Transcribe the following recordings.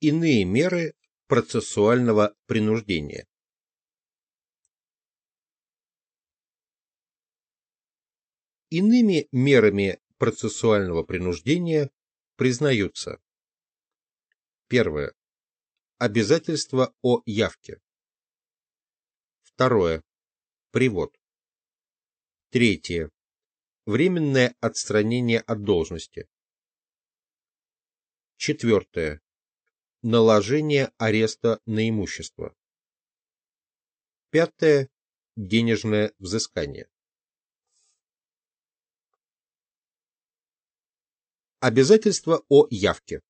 Иные меры процессуального принуждения. Иными мерами процессуального принуждения признаются Первое. Обязательство о явке. Второе. Привод. Третье. Временное отстранение от должности. Четвертое. Наложение ареста на имущество. Пятое. Денежное взыскание. Обязательство о явке.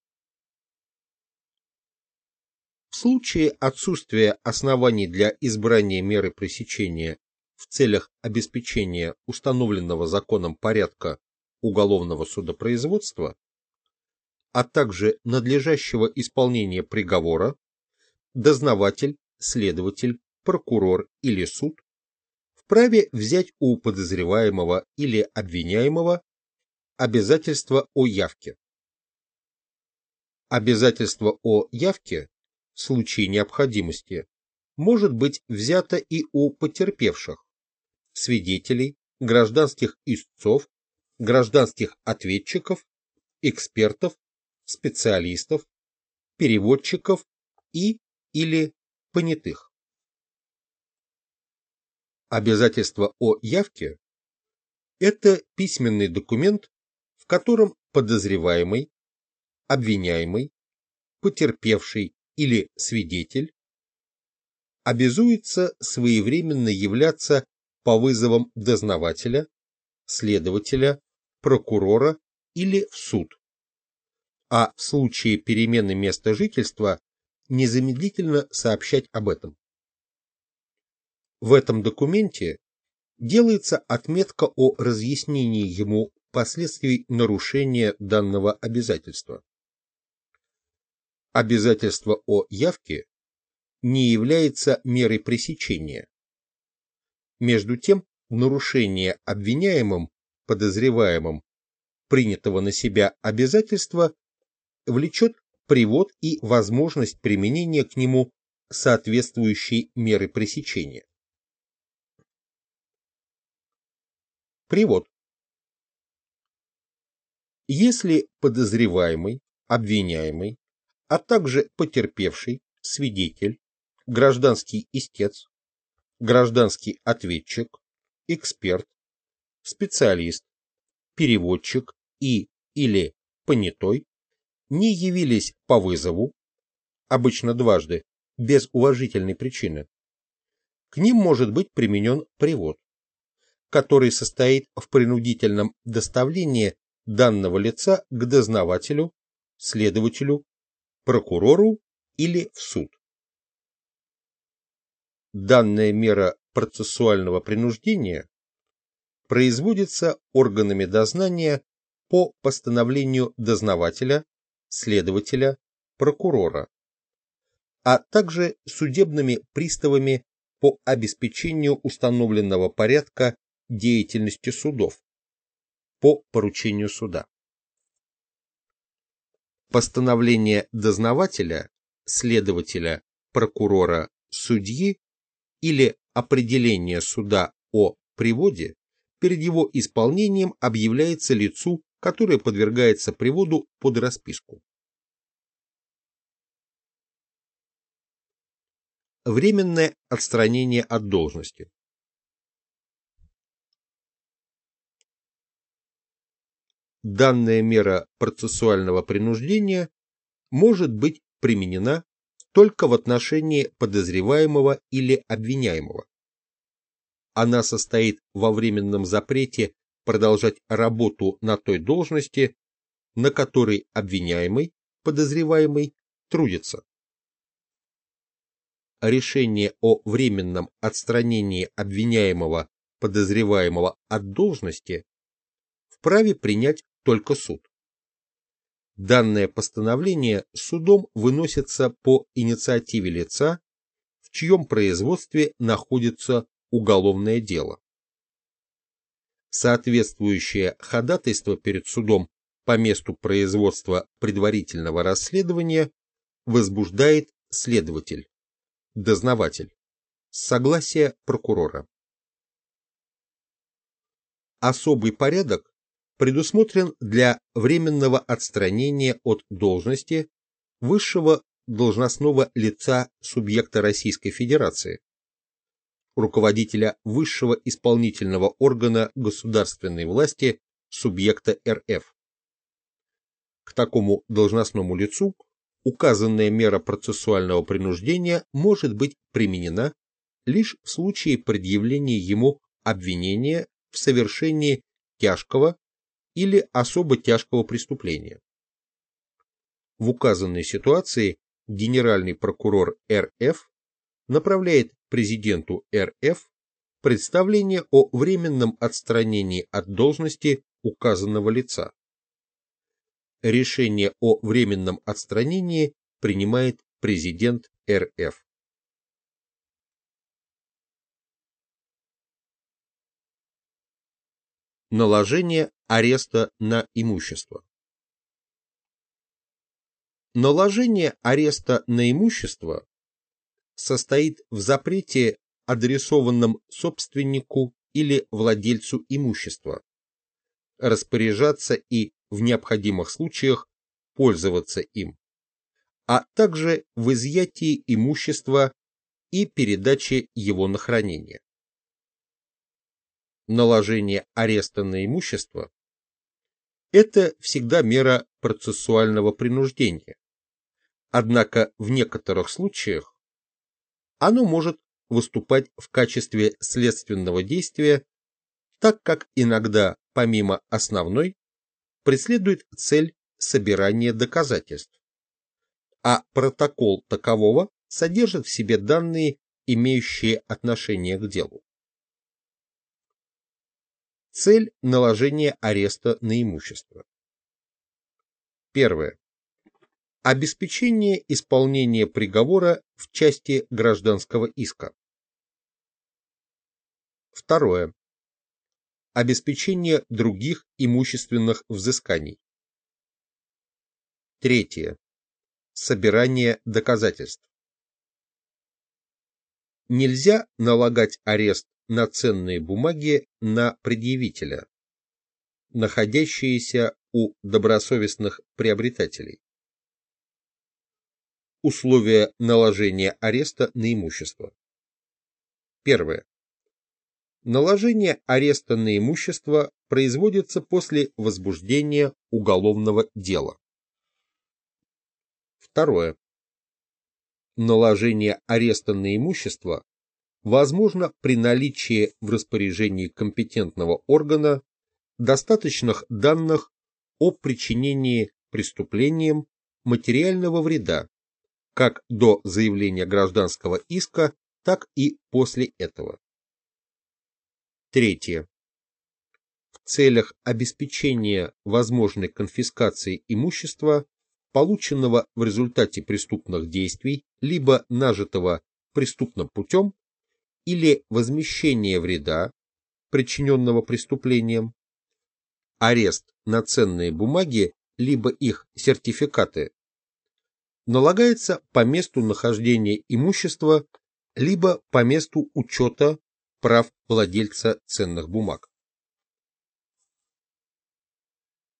В случае отсутствия оснований для избрания меры пресечения в целях обеспечения установленного законом порядка уголовного судопроизводства, а также надлежащего исполнения приговора, дознаватель, следователь, прокурор или суд вправе взять у подозреваемого или обвиняемого обязательство о явке. Обязательство о явке в случае необходимости может быть взято и у потерпевших, свидетелей, гражданских истцов, гражданских ответчиков, экспертов, специалистов, переводчиков и или понятых. Обязательство о явке – это письменный документ, в котором подозреваемый, обвиняемый, потерпевший или свидетель обязуется своевременно являться по вызовам дознавателя, следователя, прокурора или в суд, а в случае перемены места жительства незамедлительно сообщать об этом. В этом документе делается отметка о разъяснении ему последствий нарушения данного обязательства обязательство о явке не является мерой пресечения. Между тем, нарушение обвиняемым, подозреваемым, принятого на себя обязательства влечет привод и возможность применения к нему соответствующей меры пресечения. Привод. Если подозреваемый, обвиняемый а также потерпевший, свидетель, гражданский истец, гражданский ответчик, эксперт, специалист, переводчик и или понятой не явились по вызову, обычно дважды, без уважительной причины, к ним может быть применен привод, который состоит в принудительном доставлении данного лица к дознавателю, следователю прокурору или в суд. Данная мера процессуального принуждения производится органами дознания по постановлению дознавателя, следователя, прокурора, а также судебными приставами по обеспечению установленного порядка деятельности судов по поручению суда. Постановление дознавателя, следователя, прокурора, судьи или определение суда о приводе перед его исполнением объявляется лицу, которое подвергается приводу под расписку. Временное отстранение от должности. данная мера процессуального принуждения может быть применена только в отношении подозреваемого или обвиняемого. Она состоит во временном запрете продолжать работу на той должности, на которой обвиняемый, подозреваемый трудится. Решение о временном отстранении обвиняемого, подозреваемого от должности вправе принять только суд. Данное постановление судом выносится по инициативе лица, в чьем производстве находится уголовное дело. Соответствующее ходатайство перед судом по месту производства предварительного расследования возбуждает следователь, дознаватель, с согласия прокурора. Особый порядок предусмотрен для временного отстранения от должности высшего должностного лица субъекта Российской Федерации, руководителя высшего исполнительного органа государственной власти субъекта РФ. К такому должностному лицу указанная мера процессуального принуждения может быть применена лишь в случае предъявления ему обвинения в совершении тяжкого или особо тяжкого преступления. В указанной ситуации генеральный прокурор РФ направляет президенту РФ представление о временном отстранении от должности указанного лица. Решение о временном отстранении принимает президент РФ. Наложение ареста на имущество. Наложение ареста на имущество состоит в запрете, адресованном собственнику или владельцу имущества, распоряжаться и в необходимых случаях пользоваться им, а также в изъятии имущества и передаче его на хранение. Наложение ареста на имущество – это всегда мера процессуального принуждения. Однако в некоторых случаях оно может выступать в качестве следственного действия, так как иногда, помимо основной, преследует цель собирания доказательств, а протокол такового содержит в себе данные, имеющие отношение к делу. Цель наложения ареста на имущество. Первое. Обеспечение исполнения приговора в части гражданского иска. Второе. Обеспечение других имущественных взысканий. Третье. Собирание доказательств. Нельзя налагать арест на ценные бумаги на предъявителя, находящиеся у добросовестных приобретателей. Условия наложения ареста на имущество. Первое. Наложение ареста на имущество производится после возбуждения уголовного дела. Второе. Наложение ареста на имущество возможно при наличии в распоряжении компетентного органа достаточных данных о причинении преступлением материального вреда как до заявления гражданского иска, так и после этого. Третье. В целях обеспечения возможной конфискации имущества, полученного в результате преступных действий, либо нажитого преступным путем, или возмещение вреда, причиненного преступлением, арест на ценные бумаги либо их сертификаты, налагается по месту нахождения имущества либо по месту учета прав владельца ценных бумаг.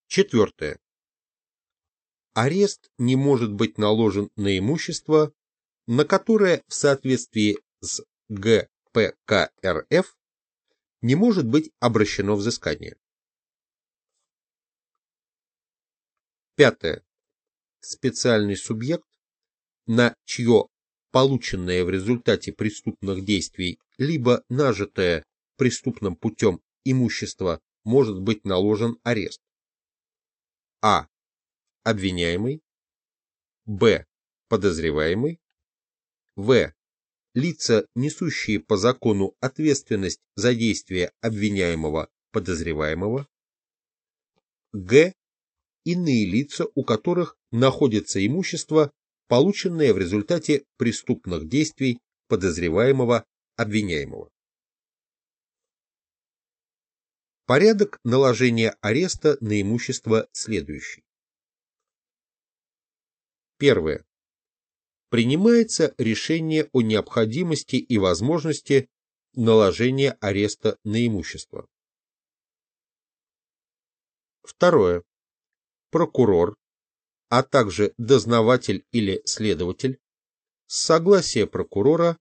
Четвертое. Арест не может быть наложен на имущество, на которое в соответствии с ГПКРФ не может быть обращено взыскание. Пятое. Специальный субъект, на чье полученное в результате преступных действий либо нажитое преступным путем имущество может быть наложен арест. А. Обвиняемый. Б. Подозреваемый. В лица, несущие по закону ответственность за действия обвиняемого подозреваемого, г. иные лица, у которых находится имущество, полученное в результате преступных действий подозреваемого обвиняемого. Порядок наложения ареста на имущество следующий. Первое. принимается решение о необходимости и возможности наложения ареста на имущество. Второе. Прокурор, а также дознаватель или следователь, с согласия прокурора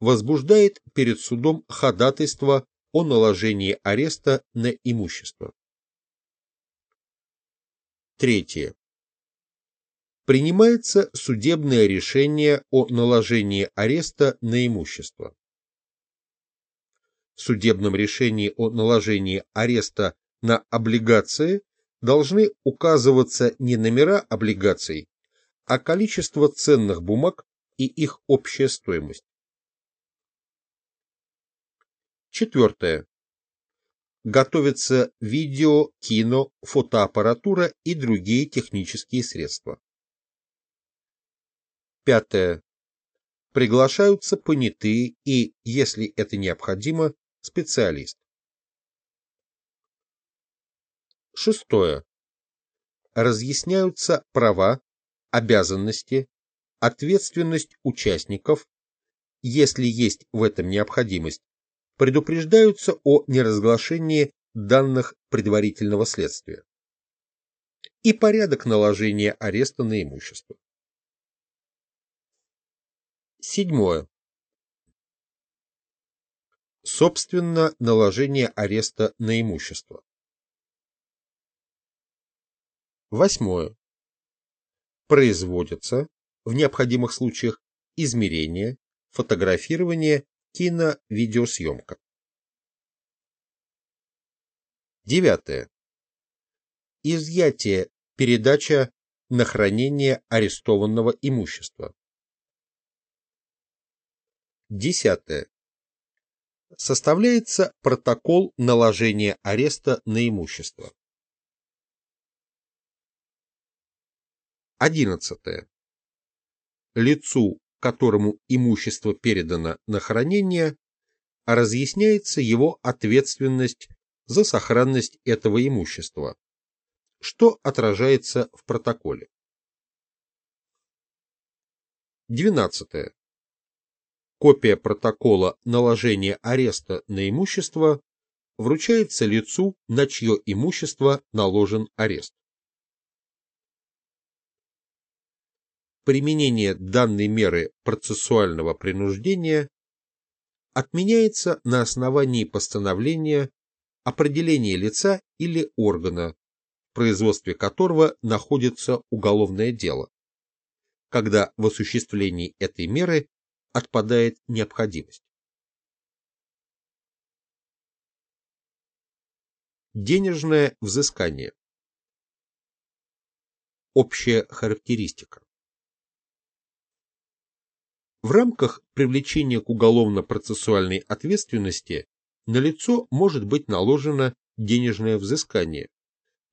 возбуждает перед судом ходатайство о наложении ареста на имущество. Третье. Принимается судебное решение о наложении ареста на имущество. В судебном решении о наложении ареста на облигации должны указываться не номера облигаций, а количество ценных бумаг и их общая стоимость. Четвертое. Готовятся видео, кино, фотоаппаратура и другие технические средства. Пятое. Приглашаются понятые и, если это необходимо, специалист. Шестое. Разъясняются права, обязанности, ответственность участников, если есть в этом необходимость, предупреждаются о неразглашении данных предварительного следствия и порядок наложения ареста на имущество. Седьмое. Собственно, наложение ареста на имущество. Восьмое. Производятся, в необходимых случаях, измерения, фотографирование Кино-видеосъемка. Девятое. Изъятие, передача на хранение арестованного имущества. Десятое. Составляется протокол наложения ареста на имущество. Одиннадцатое. Лицу, которому имущество передано на хранение, разъясняется его ответственность за сохранность этого имущества, что отражается в протоколе. 12. Копия протокола наложения ареста на имущество вручается лицу, на чье имущество наложен арест. Применение данной меры процессуального принуждения отменяется на основании постановления определения лица или органа, в производстве которого находится уголовное дело, когда в осуществлении этой меры отпадает необходимость. Денежное взыскание. Общая характеристика. В рамках привлечения к уголовно-процессуальной ответственности на лицо может быть наложено денежное взыскание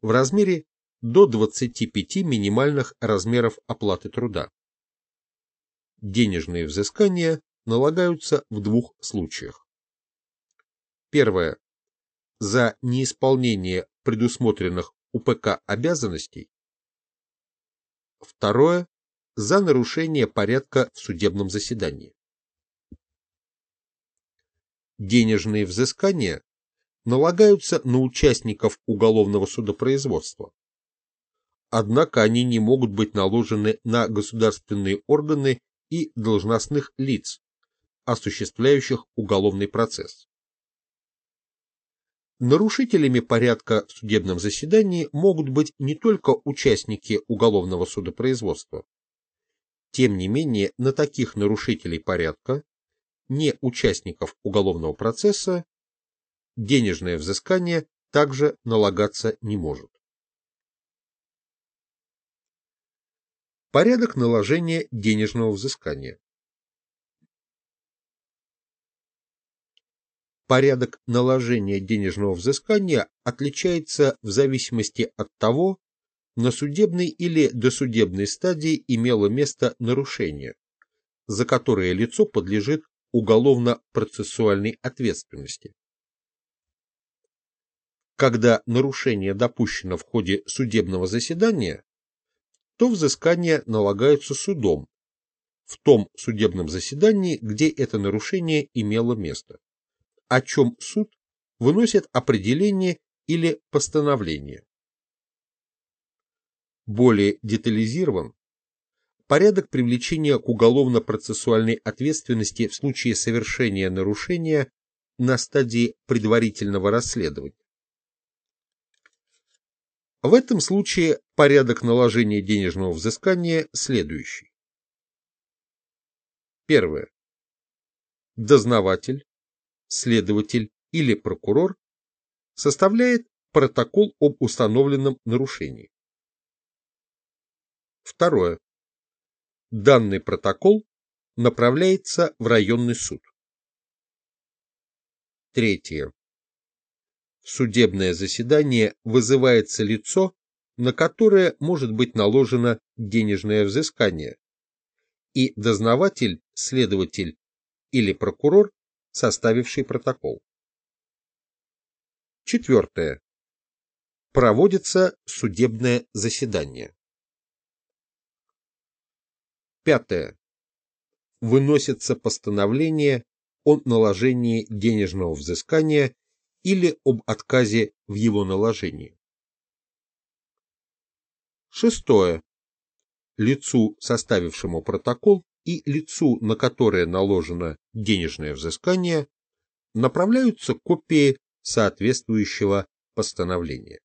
в размере до 25 минимальных размеров оплаты труда. Денежные взыскания налагаются в двух случаях. Первое. За неисполнение предусмотренных УПК обязанностей. Второе за нарушение порядка в судебном заседании. Денежные взыскания налагаются на участников уголовного судопроизводства. Однако они не могут быть наложены на государственные органы и должностных лиц, осуществляющих уголовный процесс. Нарушителями порядка в судебном заседании могут быть не только участники уголовного судопроизводства, тем не менее, на таких нарушителей порядка, не участников уголовного процесса, денежное взыскание также налагаться не может. Порядок наложения денежного взыскания. Порядок наложения денежного взыскания отличается в зависимости от того, на судебной или досудебной стадии имело место нарушение, за которое лицо подлежит уголовно-процессуальной ответственности. Когда нарушение допущено в ходе судебного заседания, то взыскания налагаются судом, в том судебном заседании, где это нарушение имело место, о чем суд выносит определение или постановление. Более детализирован порядок привлечения к уголовно-процессуальной ответственности в случае совершения нарушения на стадии предварительного расследования. В этом случае порядок наложения денежного взыскания следующий. Первое. Дознаватель, следователь или прокурор составляет протокол об установленном нарушении. Второе. Данный протокол направляется в районный суд. Третье. В судебное заседание вызывается лицо, на которое может быть наложено денежное взыскание, и дознаватель, следователь или прокурор, составивший протокол. Четвертое. Проводится судебное заседание. Пятое. Выносится постановление о наложении денежного взыскания или об отказе в его наложении. Шестое. Лицу, составившему протокол, и лицу, на которое наложено денежное взыскание, направляются копии соответствующего постановления.